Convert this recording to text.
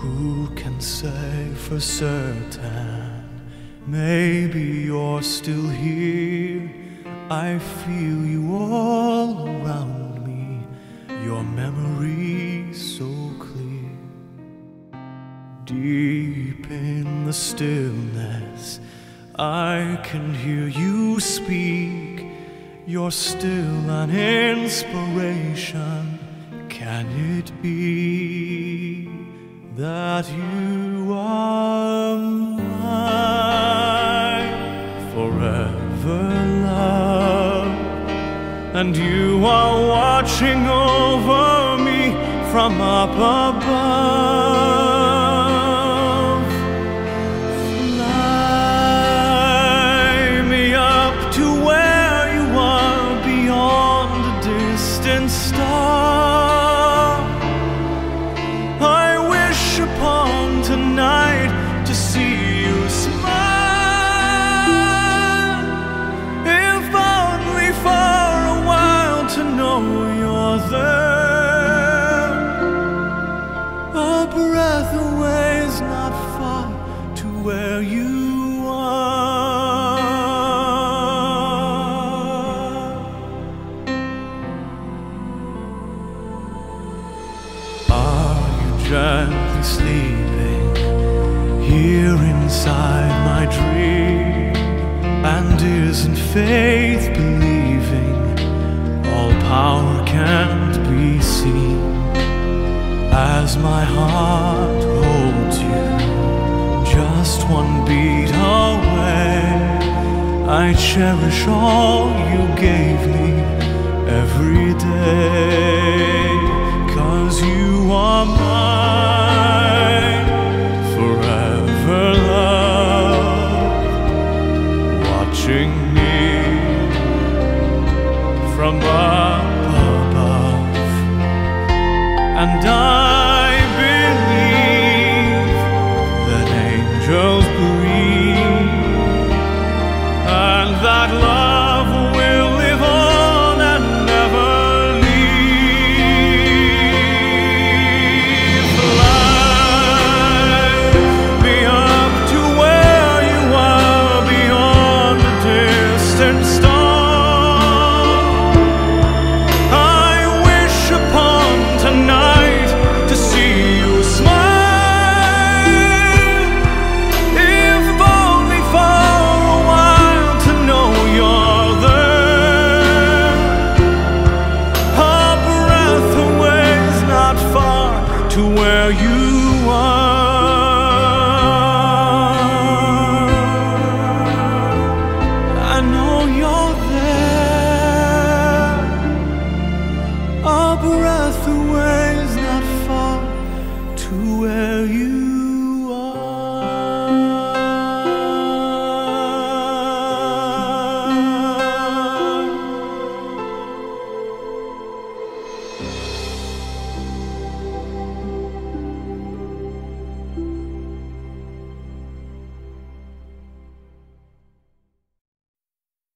Who can say for certain? Maybe you're still here. I feel you all around me, your memory so clear. Deep in the stillness, I can hear you speak. You're still an inspiration. Can it be that you are mine forever, love? And you are watching over me from up above. Gently sleeping here inside my dream? And isn't faith believing all power can't be seen? As my heart one beat away, I cherish all you gave me every day. Cause you are mine forever, love, watching me from above. And I you.